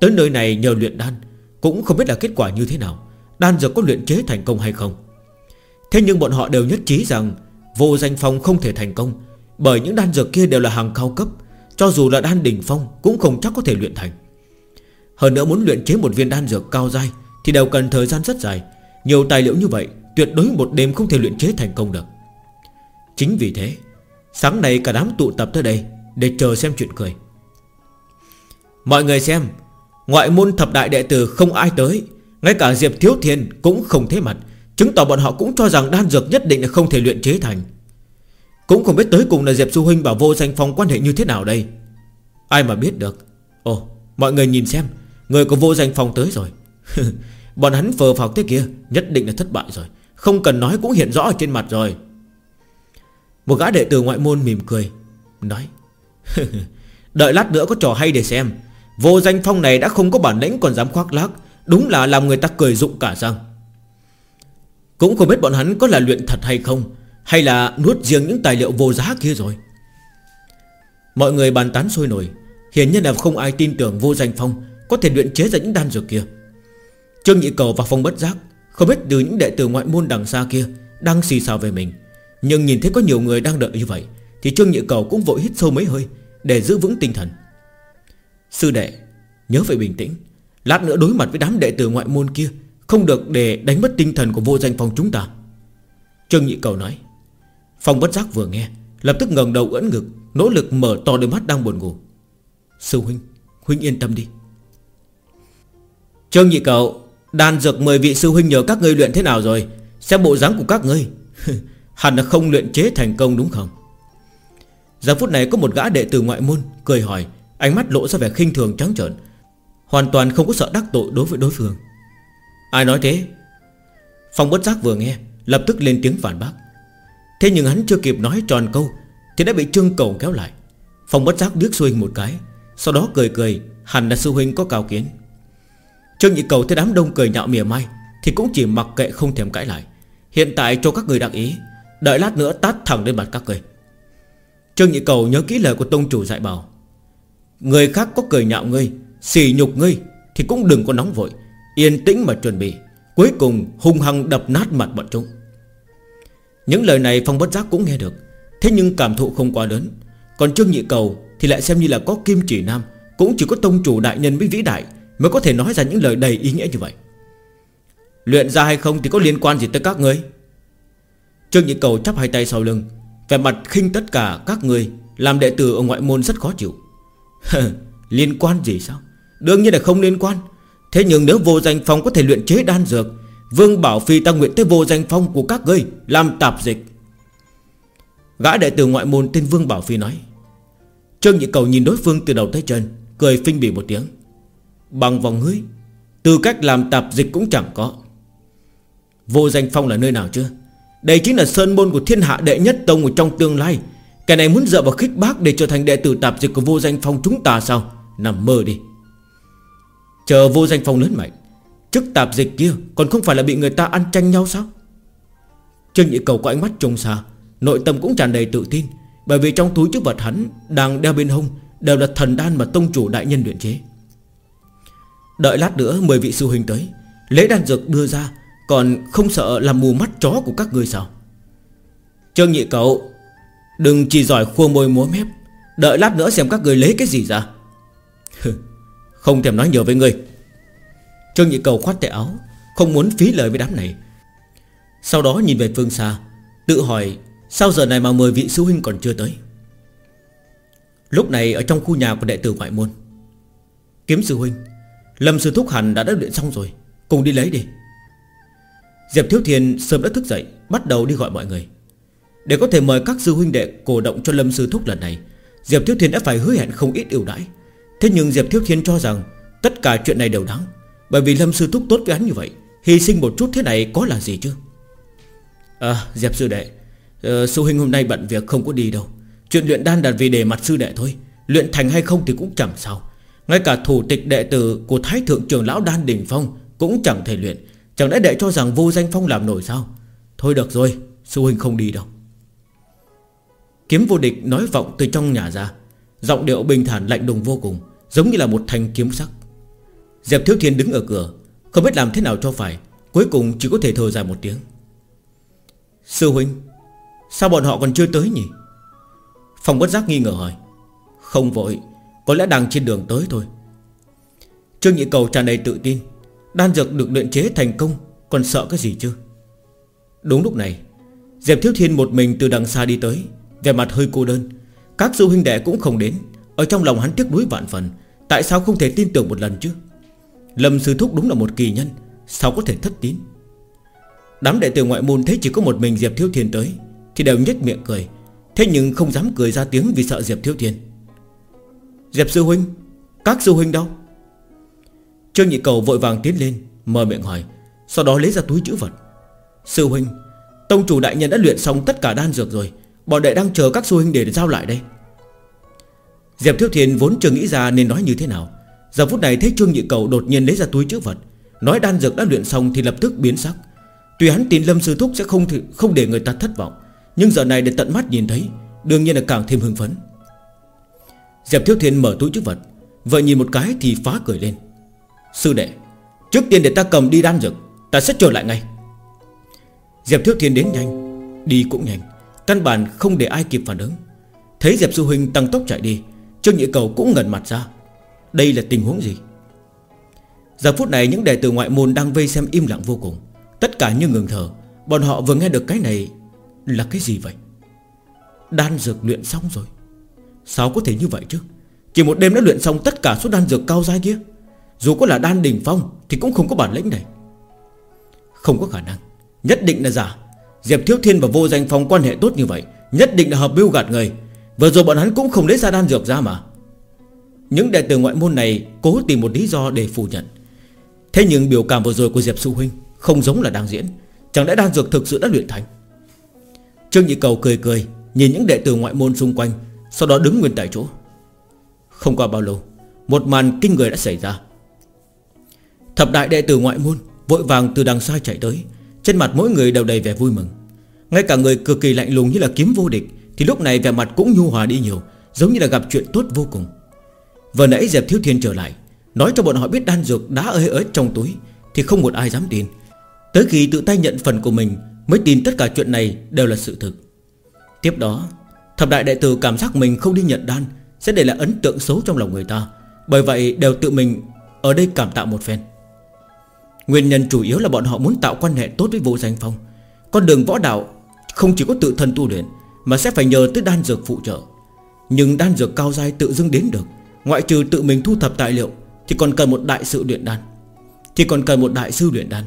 Tới nơi này nhờ luyện đan, Cũng không biết là kết quả như thế nào, Đan dược có luyện chế thành công hay không. Thế nhưng bọn họ đều nhất trí rằng Vô danh phong không thể thành công, Bởi những đan dược kia đều là hàng cao cấp, Cho dù là đan đỉnh phong Cũng không chắc có thể luyện thành. Hơn nữa muốn luyện chế một viên đan dược cao dai Thì đều cần thời gian rất dài. Nhiều tài liệu như vậy Tuyệt đối một đêm không thể luyện chế thành công được. Chính vì thế, Sáng nay cả đám tụ tập tới đây Để chờ xem chuyện cười. Mọi người xem, Ngoại môn thập đại đệ tử không ai tới, ngay cả Diệp Thiếu Thiên cũng không thế mặt, Chứng tỏ bọn họ cũng cho rằng đan dược nhất định là không thể luyện chế thành. Cũng không biết tới cùng là Diệp Du Huynh và vô danh phong quan hệ như thế nào đây. Ai mà biết được? Ồ, mọi người nhìn xem. Người của vô danh phong tới rồi. Bọn hắn phờ phào thế kia, Nhất định là thất bại rồi. Không cần nói cũng hiện rõ ở trên mặt rồi. Một gã đệ tử ngoại môn mỉm cười, Nói, Đợi lát nữa có trò hay để xem. Vô danh phong này đã không có bản lĩnh còn dám khoác lác, Đúng là làm người ta cười rụng cả răng. Cũng không biết bọn hắn có là luyện thật hay không, Hay là nuốt riêng những tài liệu vô giá kia rồi. Mọi người bàn tán sôi nổi. Hiển nhiên là không ai tin tưởng vô danh phong có thể luyện chế ra những đan dược kia. Trương Nhị Cầu và Phong bất giác Không biết từ những đệ tử ngoại môn đằng xa kia Đang xì xào về mình, Nhưng nhìn thấy có nhiều người đang đợi như vậy Thì Trương Nhị Cầu cũng vội hít sâu mấy hơi Để giữ vững tinh thần. Sư đệ, Nhớ phải bình tĩnh, Lát nữa đối mặt với đám đệ tử ngoại môn kia Không được để đánh mất tinh thần của vô danh phòng chúng ta. Trương Nhị Cầu nói. Phong bất giác vừa nghe, Lập tức ngẩng đầu ưỡn ngực, Nỗ lực mở to đôi mắt đang buồn ngủ. Sư huynh Huynh yên tâm đi. Trương Nhị cậu, Đàn dược mời vị sư huynh nhờ các ngươi luyện thế nào rồi? Xem bộ dáng của các ngươi. Hẳn là không luyện chế thành công đúng không? Giờ phút này có một gã đệ tử ngoại môn Cười hỏi, Ánh mắt lộ ra vẻ khinh thường trắng trợn, Hoàn toàn không có sợ đắc tội đối với đối phương. Ai nói thế? Phong bất giác vừa nghe, Lập tức lên tiếng phản bác. Thế nhưng hắn chưa kịp nói tròn câu, Thì đã bị trương cầu kéo lại. Phong bất giác biết xuôi một cái, Sau đó cười cười, Hẳn là sư huynh có cao kiến. Trương Nhị Cầu thấy đám đông cười nhạo mỉa mai, Thì cũng chỉ mặc kệ không thèm cãi lại. Hiện tại cho các người đặc ý, Đợi lát nữa tát thẳng lên mặt các người. Trương Nhị Cầu nhớ kỹ lời của tông chủ dạy bảo, Người khác có cười nhạo ngươi Xỉ nhục ngươi, Thì cũng đừng có nóng vội, Yên tĩnh mà chuẩn bị, Cuối cùng hung hăng đập nát mặt bọn chúng. Những lời này Phong bất giác cũng nghe được, Thế nhưng cảm thụ không quá lớn. Còn Trương Nhị Cầu thì lại xem như là có kim chỉ nam, Cũng chỉ có tông chủ đại nhân mới vĩ đại Mới có thể nói ra những lời đầy ý nghĩa như vậy. Luyện ra hay không thì có liên quan gì tới các ngươi? Trương Nhị Cầu chắp hai tay sau lưng, Vẻ mặt khinh tất cả các người Làm đệ tử ở ngoại môn rất khó chịu. Liên quan gì sao? Đương nhiên là không liên quan. Thế nhưng nếu vô danh phong có thể luyện chế đan dược, Vương Bảo Phi ta nguyện tới vô danh phong của các ngươi Làm tạp dịch. Gã đệ tử ngoại môn tên Vương Bảo Phi nói Trương Nhị Cầu nhìn đối phương từ đầu tới chân, Cười phinh bỉ một tiếng. Bằng vòng ngươi. Tư cách làm tạp dịch cũng chẳng có. Vô danh phong là nơi nào chưa Đây chính là sơn môn của thiên hạ đệ nhất tông ở trong tương lai. Cái này muốn dựa vào khích bác Để trở thành đệ tử tạp dịch của vô danh phong chúng ta sao? Nằm mơ đi. Chờ vô danh phong lớn mạnh, Chức tạp dịch kia còn không phải là bị người ta ăn tranh nhau sao? Trương Nhị Cầu có ánh mắt trông xa, Nội tâm cũng tràn đầy tự tin, Bởi vì trong túi chức vật hắn Đang đeo bên hông Đều là thần đan mà tông chủ đại nhân luyện chế. Đợi lát nữa mời vị sư huynh tới. Lấy đan dược đưa ra, Còn không sợ làm mù mắt chó của các ngươi sao? Trương Nhị Cầu Đừng chỉ giỏi khua môi múa mép. Đợi lát nữa xem các người lấy cái gì ra. Không thèm nói nhiều với người Trương Nhị Cầu khoát tay áo, Không muốn phí lời với đám này. Sau đó nhìn về phương xa, Tự hỏi Sao giờ này mà mời vị sư huynh còn chưa tới? Lúc này ở trong khu nhà của đệ tử ngoại môn, Kiếm sư huynh Lâm sư thúc hẳn đã đã luyện xong rồi. Cùng đi lấy đi. Diệp Thiếu Thiên sớm đã thức dậy Bắt đầu đi gọi mọi người. Để có thể mời các sư huynh đệ cổ động cho Lâm sư thúc lần này Diệp Thiếu Thiên đã phải hứa hẹn không ít ưu đãi. Thế nhưng Diệp Thiếu Thiên cho rằng Tất cả chuyện này đều đáng Bởi vì Lâm sư thúc tốt với hắn như vậy Hy sinh một chút thế này có là gì chứ? À Diệp sư đệ ờ, Sư huynh hôm nay bận việc không có đi đâu. Chuyện luyện đan đặt vì để mặt sư đệ thôi Luyện thành hay không thì cũng chẳng sao. Ngay cả thủ tịch đệ tử của Thái Thượng trưởng Lão Đan Đình Phong Cũng chẳng thể luyện. Chẳng lẽ đệ cho rằng vô danh phong làm nổi sao? Thôi được rồi, Sư huynh không đi đâu. Kiếm vô địch nói vọng từ trong nhà ra. Giọng điệu bình thản lạnh đùng vô cùng, Giống như là một thanh kiếm sắc. Diệp Thiếu Thiên đứng ở cửa, Không biết làm thế nào cho phải, Cuối cùng chỉ có thể thở dài một tiếng. Sư huynh, Sao bọn họ còn chưa tới nhỉ? Phòng bất giác nghi ngờ hỏi. Không vội có lẽ đang trên đường tới thôi. Trương Nhị Cầu tràn đầy tự tin. Đan dược được luyện chế thành công, Còn sợ cái gì chứ? Đúng lúc này, Diệp Thiếu Thiên một mình từ đằng xa đi tới. Về mặt hơi cô đơn. Các sư huynh đệ cũng không đến. Ở trong lòng hắn tiếc nuối vạn phần. Tại sao không thể tin tưởng một lần chứ? Lâm Sư Thúc đúng là một kỳ nhân. Sao có thể thất tín? Đám đệ tử ngoại môn thấy chỉ có một mình Diệp Thiếu Thiên tới, Thì đều nhếch miệng cười. Thế nhưng không dám cười ra tiếng vì sợ Diệp Thiếu Thiên. Diệp Sư Huynh, Các Sư Huynh đâu? Trương Nhị Cầu vội vàng tiến lên, Mở miệng hỏi, Sau đó lấy ra túi chữ vật. Sư Huynh, Tông chủ đại nhân đã luyện xong tất cả đan dược rồi, Bọn đệ đang chờ các sư huynh để giao lại đây. Diệp Thiếu Thiên vốn chưa nghĩ ra nên nói như thế nào. Giờ phút này thấy Trương Nhị Cầu đột nhiên lấy ra túi chữ vật, Nói đan dược đã luyện xong thì lập tức biến sắc. Tuy hắn tin Lâm Sư Thúc sẽ không không để người ta thất vọng, Nhưng giờ này để tận mắt nhìn thấy, Đương nhiên là càng thêm hưng phấn. Diệp Thiếu Thiên mở túi chức vật vợ nhìn một cái thì phá cười lên. Sư đệ, Trước tiên để ta cầm đi đan dược, Ta sẽ trở lại ngay. Diệp Thiếu Thiên đến nhanh, Đi cũng nhanh, Căn bản không để ai kịp phản ứng. Thấy Diệp Sư Huynh tăng tốc chạy đi, Trương Nhị Cầu cũng ngẩn mặt ra. Đây là tình huống gì? Giờ phút này những đệ tử ngoại môn đang vây xem im lặng vô cùng. Tất cả như ngừng thở, Bọn họ vừa nghe được cái này Là cái gì vậy? Đan dược luyện xong rồi. Sao có thể như vậy chứ? Chỉ một đêm đã luyện xong tất cả số đan dược cao dai kia. Dù có là đan đỉnh phong Thì cũng không có bản lĩnh này. Không có khả năng. Nhất định là giả. Diệp Thiếu Thiên và Vô Danh Phong quan hệ tốt như vậy, Nhất định là hợp mưu gạt người. Vừa rồi bọn hắn cũng không lấy ra đan dược ra mà. Những đệ tử ngoại môn này Cố tìm một lý do để phủ nhận. Thế nhưng biểu cảm vừa rồi của Diệp Sư Huynh Không giống là đang diễn. Chẳng lẽ đan dược thực sự đã luyện thành? Trương Nhị Cầu cười cười, Nhìn những đệ tử ngoại môn xung quanh sau đó đứng nguyên tại chỗ. Không qua bao lâu, Một màn kinh người đã xảy ra. Thập đại đệ tử ngoại môn Vội vàng từ đằng xa chạy tới, Trên mặt mỗi người đều đầy vẻ vui mừng. Ngay cả người cực kỳ lạnh lùng như là kiếm vô địch, Thì lúc này vẻ mặt cũng nhu hòa đi nhiều, Giống như là gặp chuyện tốt vô cùng. Vừa nãy Diệp Thiếu Thiên trở lại, Nói cho bọn họ biết đan dược đã ở ở trong túi, Thì không một ai dám tin. Tới khi tự tay nhận phần của mình, Mới tin tất cả chuyện này đều là sự thực. Tiếp đó Thập đại đệ tử cảm giác mình không đi nhận đan Sẽ để lại ấn tượng xấu trong lòng người ta. Bởi vậy đều tự mình Ở đây cảm tạ một phen. Nguyên nhân chủ yếu là bọn họ muốn tạo quan hệ tốt với vô danh phong. Con đường võ đạo Không chỉ có tự thân tu luyện, Mà sẽ phải nhờ tới đan dược phụ trợ. Nhưng đan dược cao dai tự dưng đến được, Ngoại trừ tự mình thu thập tài liệu, Thì còn cần một đại sự luyện đan. Thì còn cần một đại sư luyện đan.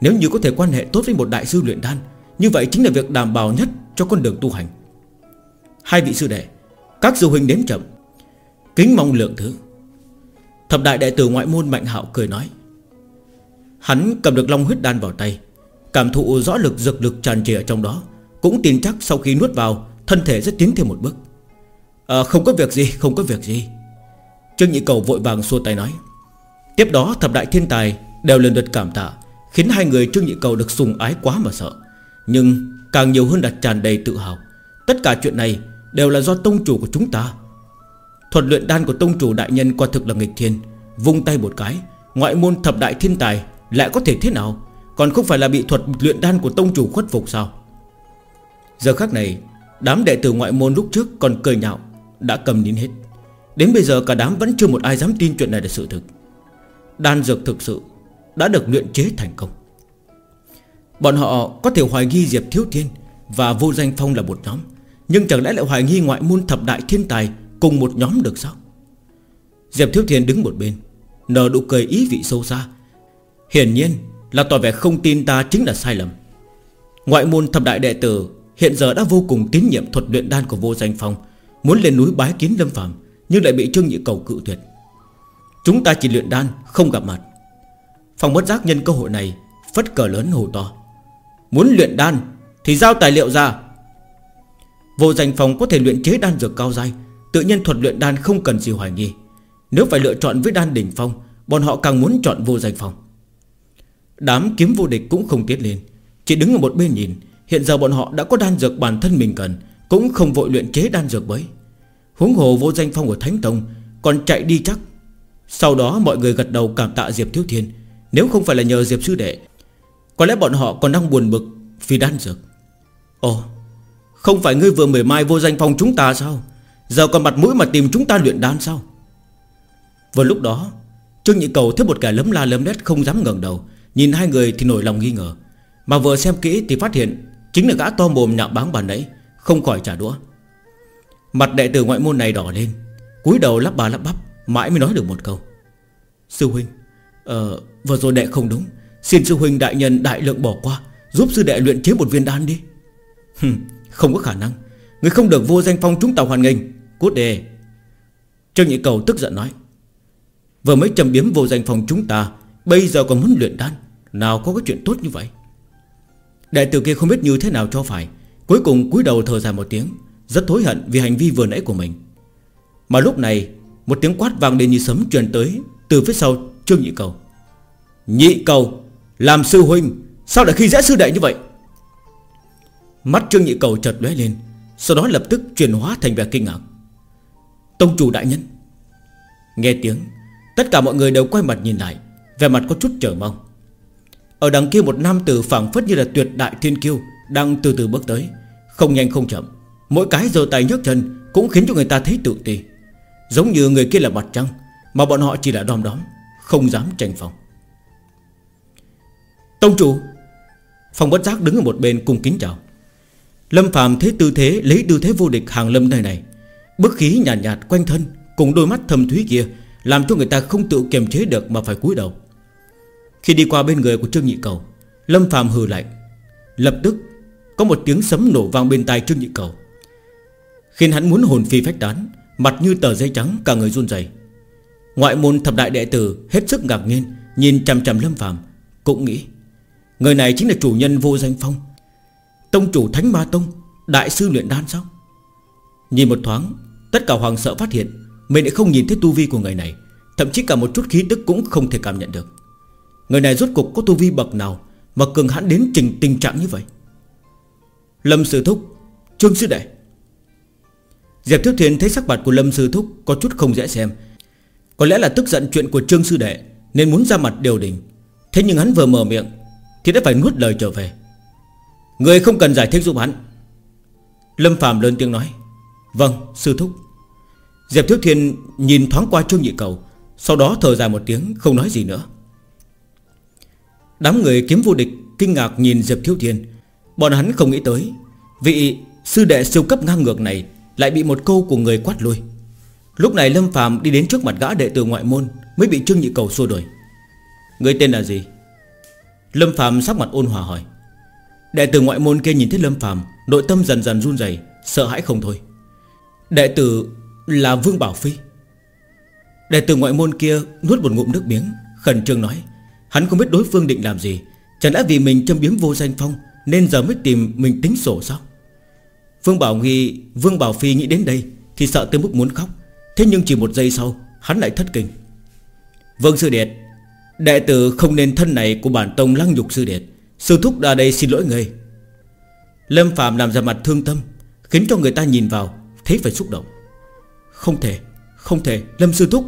Nếu như có thể quan hệ tốt với một đại sư luyện đan, Như vậy chính là việc đảm bảo nhất Cho con đường tu hành. Hai vị sư đệ Các sư huynh đến chậm. Kính mong lượng thứ. Thập đại đệ tử ngoại môn Mạnh hạo cười nói. Hắn cầm được long huyết đan vào tay Cảm thụ rõ lực dược lực tràn trề ở trong đó Cũng tin chắc sau khi nuốt vào Thân thể sẽ tiến thêm một bước. À, Không có việc gì không có việc gì. Trương Nhị Cầu vội vàng xua tay nói. Tiếp đó thập đại thiên tài Đều lần lượt cảm tạ Khiến hai người Trương Nhị Cầu được sùng ái quá mà sợ. Nhưng càng nhiều hơn đặt tràn đầy tự hào. Tất cả chuyện này đều là do tông chủ của chúng ta. Thuật luyện đan của tông chủ đại nhân quả thực là nghịch thiên. Vung tay một cái, Ngoại môn thập đại thiên tài Lại có thể thế nào? Còn không phải là bị thuật luyện đan của tông chủ khuất phục sao? Giờ khắc này, Đám đệ tử ngoại môn lúc trước còn cười nhạo, Đã cầm nín hết. Đến bây giờ cả đám vẫn chưa một ai dám tin chuyện này là sự thực. Đan dược thực sự Đã được luyện chế thành công. Bọn họ có thể hoài nghi Diệp Thiếu Thiên Và Vô Danh Phong là một nhóm. Nhưng chẳng lẽ lại hoài nghi ngoại môn thập đại thiên tài Cùng một nhóm được sao? Diệp Thiếu Thiên đứng một bên, Nở nụ cười ý vị sâu xa. Hiển nhiên là tỏ vẻ không tin ta chính là sai lầm. Ngoại môn thập đại đệ tử Hiện giờ đã vô cùng tín nhiệm thuật luyện đan của vô danh phong, Muốn lên núi bái kiến lâm phàm, Nhưng lại bị Trương Nhị Cầu cự tuyệt. Chúng ta chỉ luyện đan, không gặp mặt. Phong bất giác nhân cơ hội này, Phất cờ lớn hồ to. Muốn luyện đan thì giao tài liệu ra Vô danh phòng có thể luyện chế đan dược cao dai, Tự nhiên thuật luyện đan không cần gì hoài nghi. Nếu phải lựa chọn với đan đỉnh phong, Bọn họ càng muốn chọn vô danh phòng Đám kiếm vô địch cũng không tiến lên, Chỉ đứng ở một bên nhìn. Hiện giờ bọn họ đã có đan dược bản thân mình cần, Cũng không vội luyện chế đan dược bấy. Huống hồ vô danh phong của Thánh Tông Còn chạy đi chắc. Sau đó mọi người gật đầu cảm tạ Diệp Thiếu Thiên, Nếu không phải là nhờ Diệp Sư Đệ, Có lẽ bọn họ còn đang buồn bực Vì đan dược. Ồ không phải ngươi vừa mười mai vô danh phong chúng ta sao? Giờ còn mặt mũi mà tìm chúng ta luyện đan sao? Vừa lúc đó Trương Nhị Cầu thấy một kẻ lấm la lấm đét không dám ngẩng đầu Nhìn hai người thì nổi lòng nghi ngờ. Mà vừa xem kỹ thì phát hiện Chính là gã to mồm nhạo báng bàn nãy, Không khỏi trả đũa. Mặt đệ tử ngoại môn này đỏ lên cúi đầu lắp bà lắp bắp Mãi mới nói được một câu. Sư huynh Ờ vừa rồi đệ không đúng. Xin sư huynh đại nhân đại lượng bỏ qua Giúp sư đệ luyện chế một viên đan đi. Không có khả năng. Người không được vô danh phong chúng ta hoàn nghênh. Cút đề Trương Nhị Cầu tức giận nói. Vừa mới trầm biếm vô danh phong chúng ta, Bây giờ còn muốn luyện đan. Nào có cái chuyện tốt như vậy? Đại tử kia không biết như thế nào cho phải. Cuối cùng cúi đầu thở dài một tiếng, Rất thối hận vì hành vi vừa nãy của mình. Mà lúc này, Một tiếng quát vang lên như sấm truyền tới Từ phía sau Trương Nhị Cầu. Nhị Cầu, Làm sư huynh, Sao lại khi dễ sư đệ như vậy? Mắt Trương Nhị Cầu chợt lóe lên, Sau đó lập tức chuyển hóa thành vẻ kinh ngạc. Tông chủ đại nhân. Nghe tiếng, Tất cả mọi người đều quay mặt nhìn lại Về mặt có chút chờ mong. Ở đằng kia một nam tử phảng phất như là tuyệt đại thiên kiêu Đang từ từ bước tới, Không nhanh không chậm. Mỗi cái giơ tay nhấc chân Cũng khiến cho người ta thấy tự ti. Giống như người kia là mặt trăng, Mà bọn họ chỉ là đom đóm, Không dám tranh phòng. Tông chủ Phòng bất giác đứng ở một bên cùng kính chào. Lâm Phạm thấy tư thế Lấy tư thế vô địch hàng lâm nơi này. Bức khí nhàn nhạt, nhạt quanh thân Cùng đôi mắt thâm thúy kia Làm cho người ta không tự kiềm chế được mà phải cúi đầu. Khi đi qua bên người của Trương Nhị Cầu Lâm Phạm hừ lạnh. Lập tức có một tiếng sấm nổ vang bên tai Trương Nhị Cầu. Khiến hắn muốn hồn phi phách tán Mặt như tờ giấy trắng cả người run rẩy. Ngoại môn thập đại đệ tử Hết sức ngạc nhiên Nhìn chằm chằm Lâm Phạm Cũng nghĩ Người này chính là chủ nhân vô danh phong Tông chủ Thánh Ma Tông, Đại sư luyện đan sao? Nhìn một thoáng, Tất cả hoàng sợ phát hiện, Mình đã không nhìn thấy tu vi của người này, Thậm chí cả một chút khí tức cũng không thể cảm nhận được. Người này rốt cục có tu vi bậc nào Mà cường hãn đến trình tình trạng như vậy? Lâm Sư Thúc, Trương Sư Đệ. Diệp Thiếu Thiền thấy sắc mặt của Lâm Sư Thúc Có chút không dễ xem. Có lẽ là tức giận chuyện của Trương Sư Đệ Nên muốn ra mặt điều đình. Thế nhưng hắn vừa mở miệng Thì đã phải nuốt lời trở về. Người không cần giải thích giúp hắn. Lâm Phạm lớn tiếng nói Vâng sư thúc. Diệp Thiếu Thiên nhìn thoáng qua Trương Nhị Cầu, Sau đó thở dài một tiếng, không nói gì nữa. Đám người kiếm vô địch Kinh ngạc nhìn Diệp Thiếu Thiên. Bọn hắn không nghĩ tới, Vị sư đệ siêu cấp ngang ngược này Lại bị một câu của người quát lui. Lúc này Lâm Phạm đi đến trước mặt gã đệ tử ngoại môn Mới bị Trương Nhị Cầu xua đuổi. Người tên là gì? Lâm Phạm sắc mặt ôn hòa hỏi. Đệ tử ngoại môn kia nhìn thấy Lâm phàm, Nội tâm dần dần run rẩy, Sợ hãi không thôi. Đệ tử là Vương Bảo Phi. Đệ tử ngoại môn kia nuốt một ngụm nước miếng, Khẩn trương nói, Hắn không biết đối phương định làm gì, Chẳng lẽ vì mình châm biếm vô danh phong Nên giờ mới tìm mình tính sổ sao? Vương Bảo Nghi, Vương Bảo Phi nghĩ đến đây Thì sợ tới mức muốn khóc, Thế nhưng chỉ một giây sau, Hắn lại thất kinh. Vương sư điệt, Đệ tử không nên thân này của bản tông lăng nhục sư điệt. Sư thúc ra đây xin lỗi người. Lâm Phạm làm ra mặt thương tâm, Khiến cho người ta nhìn vào, Thấy phải xúc động. Không thể Không thể, Lâm Sư Thúc,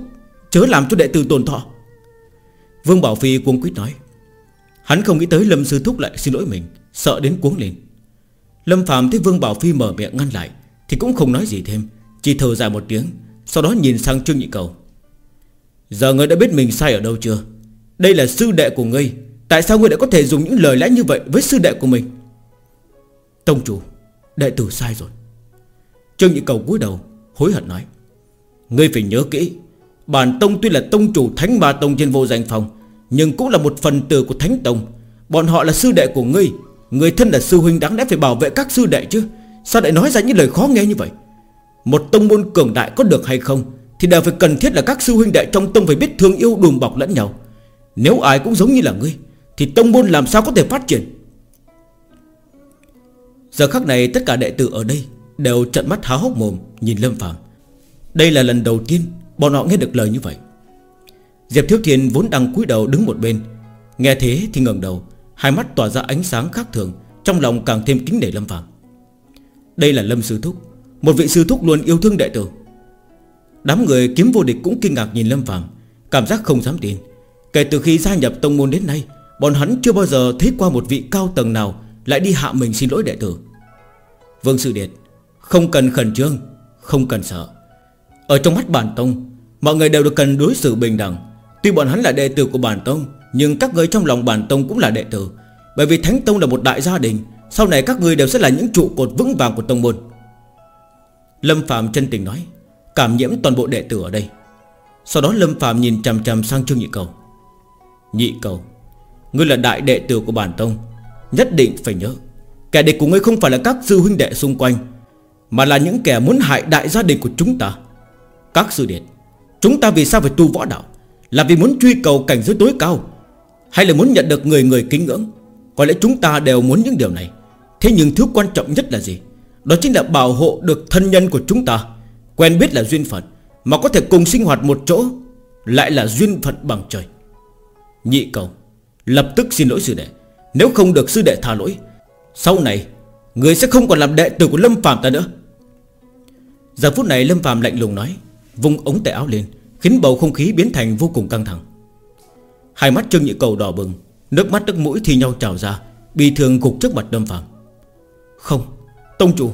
Chớ làm cho đệ tử tồn thọ. Vương Bảo Phi cuống quýt nói, Hắn không nghĩ tới Lâm Sư Thúc lại xin lỗi mình, Sợ đến cuống lên. Lâm Phạm thấy Vương Bảo Phi mở miệng ngăn lại, Thì cũng không nói gì thêm, Chỉ thở dài một tiếng, Sau đó nhìn sang Trương Nhị Cầu. Giờ ngươi đã biết mình sai ở đâu chưa? Đây là sư đệ của ngươi Tại sao ngươi lại có thể dùng những lời lẽ như vậy Với sư đệ của mình? Tông chủ, Đệ tử sai rồi. Trương Nhị Cầu cúi đầu, Hối hận nói. Ngươi phải nhớ kỹ, Bản tông tuy là tông chủ thánh ma tông trên vô danh phòng, Nhưng cũng là một phần tử của thánh tông. Bọn họ là sư đệ của ngươi, Người thân là sư huynh đáng lẽ phải bảo vệ các sư đệ chứ. Sao lại nói ra những lời khó nghe như vậy? Một tông môn cường đại có được hay không Thì đều phải cần thiết là các sư huynh đệ trong tông Phải biết thương yêu đùm bọc lẫn nhau. Nếu ai cũng giống như là ngươi thì tông môn làm sao có thể phát triển? Giờ khắc này tất cả đệ tử ở đây Đều trận mắt há hốc mồm, Nhìn Lâm Phạm Đây là lần đầu tiên bọn họ nghe được lời như vậy. Diệp Thiếu Thiên vốn đang cúi đầu đứng một bên. Nghe thế thì ngẩng đầu, Hai mắt tỏa ra ánh sáng khác thường, Trong lòng càng thêm kính nể Lâm Phạm Đây là Lâm Sư Thúc, Một vị Sư Thúc luôn yêu thương đệ tử. Đám người kiếm vô địch cũng kinh ngạc nhìn Lâm Phạm Cảm giác không dám tin. Kể từ khi gia nhập tông môn đến nay Bọn hắn chưa bao giờ thấy qua một vị cao tầng nào Lại đi hạ mình xin lỗi đệ tử. Vương Sư Điệt, Không cần khẩn trương, Không cần sợ. Ở trong mắt bản tông, Mọi người đều được cần đối xử bình đẳng. Tuy bọn hắn là đệ tử của bản tông, Nhưng các người trong lòng bản tông cũng là đệ tử. Bởi vì Thánh Tông là một đại gia đình, Sau này các người đều sẽ là những trụ cột vững vàng của tông môn. Lâm Phạm chân tình nói, Cảm nhiễm toàn bộ đệ tử ở đây. Sau đó Lâm Phạm nhìn chằm chằm sang Trương Nhị Cầu. Nhị Cầu Ngươi là đại đệ tử của bản tông, Nhất định phải nhớ, Kẻ địch của ngươi không phải là các sư huynh đệ xung quanh, Mà là những kẻ muốn hại đại gia đình của chúng ta. Các sư điện Chúng ta vì sao phải tu võ đạo? Là vì muốn truy cầu cảnh giới tối cao, Hay là muốn nhận được người người kính ngưỡng? Có lẽ chúng ta đều muốn những điều này. Thế nhưng thứ quan trọng nhất là gì? Đó chính là bảo hộ được thân nhân của chúng ta. Quen biết là duyên phận, Mà có thể cùng sinh hoạt một chỗ, Lại là duyên phận bằng trời. Nhị cầu Lập tức xin lỗi sư đệ. Nếu không được sư đệ tha lỗi, sau này, Người sẽ không còn làm đệ tử của Lâm Phạm ta nữa. Giờ phút này Lâm Phạm lạnh lùng nói, Vung ống tay áo lên, Khiến bầu không khí biến thành vô cùng căng thẳng. Hai mắt Trương Nhị Cầu đỏ bừng, Nước mắt nước mũi thi nhau trào ra Bị thường gục trước mặt Lâm Phạm Không, Tông chủ,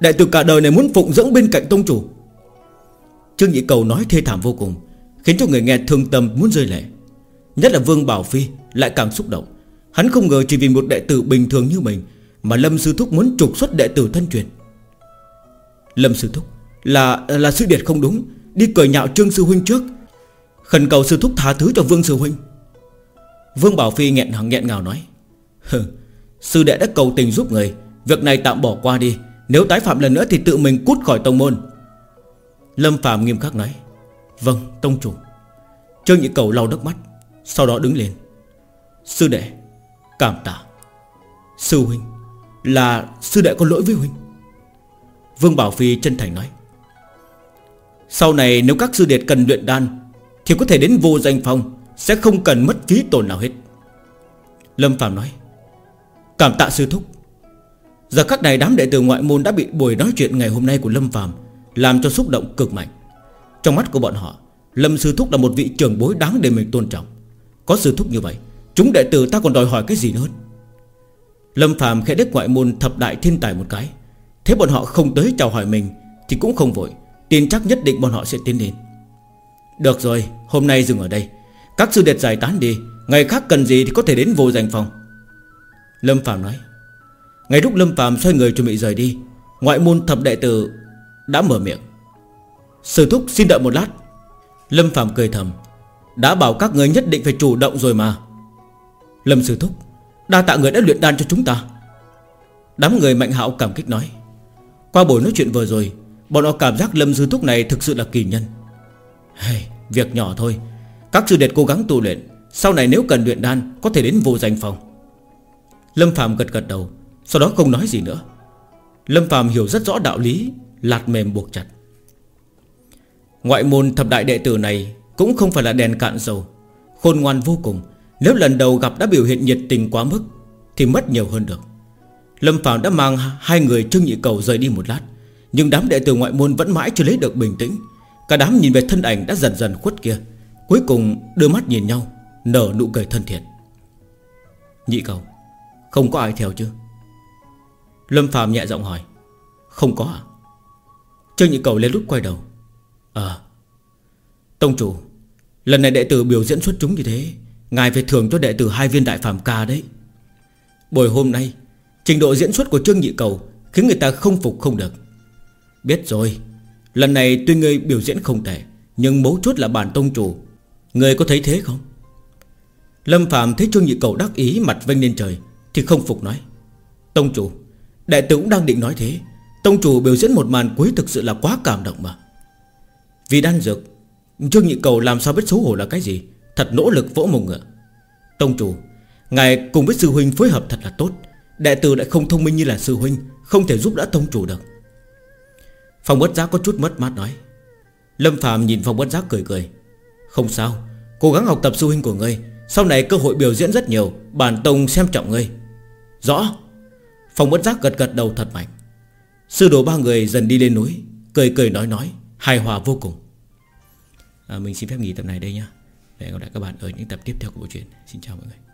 Đệ tử cả đời này muốn phụng dưỡng bên cạnh tông chủ. Trương Nhị Cầu nói thê thảm vô cùng, Khiến cho người nghe thương tâm muốn rơi lệ. Nhất là Vương Bảo Phi Lại càng xúc động. Hắn không ngờ chỉ vì một đệ tử bình thường như mình mà Lâm Sư Thúc muốn trục xuất đệ tử thân truyền. Lâm Sư Thúc Là là sư điệt không đúng. Đi cười nhạo Trương Sư Huynh trước. Khẩn cầu Sư Thúc tha thứ cho Vương Sư Huynh. Vương Bảo Phi nghẹn hằng nghẹn ngào nói Hừ, Sư đệ đã cầu tình giúp người Việc này tạm bỏ qua đi. Nếu tái phạm lần nữa thì tự mình cút khỏi tông môn. Lâm Phạm nghiêm khắc nói Vâng tông chủ. Trương Nhị Cầu lau nước mắt. Sau đó đứng lên. Sư đệ, Cảm tạ. Sư huynh, là sư đệ có lỗi với huynh. Vương Bảo Phi chân thành nói. Sau này nếu các sư đệ cần luyện đan, Thì có thể đến vô danh phong, Sẽ không cần mất phí tổn nào hết. Lâm Phạm nói. Cảm tạ sư thúc. Giờ các này đám đệ tử ngoại môn đã bị buổi nói chuyện ngày hôm nay của Lâm Phạm Làm cho xúc động cực mạnh. Trong mắt của bọn họ, Lâm sư thúc là một vị trưởng bối đáng để mình tôn trọng. Có sư thúc như vậy, Chúng đệ tử ta còn đòi hỏi cái gì nữa? Lâm Phạm khẽ đếch ngoại môn thập đại thiên tài một cái. Thế bọn họ không tới chào hỏi mình Thì cũng không vội. Tin chắc nhất định bọn họ sẽ tiến đến. Được rồi, hôm nay dừng ở đây. Các sư đệ giải tán đi. Ngày khác cần gì thì có thể đến vô danh phòng. Lâm Phạm nói. Ngay lúc Lâm Phạm xoay người chuẩn bị rời đi, Ngoại môn thập đệ tử Đã mở miệng. Sư thúc, xin đợi một lát. Lâm Phạm cười thầm. Đã bảo các người nhất định phải chủ động rồi mà. Lâm sư thúc Đa tạ người đã luyện đan cho chúng ta. Đám người mạnh hạo cảm kích nói. Qua buổi nói chuyện vừa rồi Bọn họ cảm giác Lâm sư thúc này thực sự là kỳ nhân. Hey, Việc nhỏ thôi. Các sư đệ cố gắng tu luyện Sau này nếu cần luyện đan Có thể đến vô danh phòng. Lâm Phạm gật gật đầu Sau đó không nói gì nữa. Lâm Phạm hiểu rất rõ đạo lý Lạt mềm buộc chặt. Ngoại môn thập đại đệ tử này cũng không phải là đèn cạn dầu. Khôn ngoan vô cùng, Nếu lần đầu gặp đã biểu hiện nhiệt tình quá mức, Thì mất nhiều hơn được. Lâm Phạm đã mang hai người Trương Nhị Cầu rời đi một lát, Nhưng đám đệ tử ngoại môn vẫn mãi chưa lấy được bình tĩnh. Cả đám nhìn về thân ảnh đã dần dần khuất kia, Cuối cùng đưa mắt nhìn nhau, Nở nụ cười thân thiện. Nhị Cầu, Không có ai theo chứ? Lâm Phạm nhẹ giọng hỏi. Không có à? Trương Nhị Cầu lên lúc quay đầu. Ờ Tông chủ Lần này đệ tử biểu diễn xuất chúng như thế, Ngài phải thưởng cho đệ tử hai viên đại phàm ca đấy. Buổi hôm nay, Trình độ diễn xuất của Trương Nhị Cầu Khiến người ta không phục không được. Biết rồi, Lần này tuy ngươi biểu diễn không tệ, Nhưng mấu chốt là bản tông chủ. Ngươi có thấy thế không? Lâm Phạm thấy Trương Nhị Cầu đắc ý mặt vênh lên trời, Thì không phục nói. Tông chủ, Đệ tử cũng đang định nói thế. Tông chủ biểu diễn một màn cuối thực sự là quá cảm động mà. Vì đan dược Trương Nhị Cầu làm sao biết xấu hổ là cái gì? Thật nỗ lực vỗ mông ngựa. Tông chủ, Ngài cùng với sư huynh phối hợp thật là tốt. Đệ tử lại không thông minh như là sư huynh, Không thể giúp đỡ tông chủ được. Phong bất giác có chút mất mát nói. Lâm Phạm nhìn Phong bất giác cười cười. Không sao, Cố gắng học tập sư huynh của ngươi. Sau này cơ hội biểu diễn rất nhiều, Bản tông xem trọng ngươi. Rõ. Phong bất giác gật gật đầu thật mạnh. Sư đồ ba người dần đi lên núi, Cười cười nói nói, Hài hòa vô cùng à, Mình xin phép nghỉ tập này đây nhá. Để gặp lại các bạn ở những tập tiếp theo của bộ truyện. Xin chào mọi người.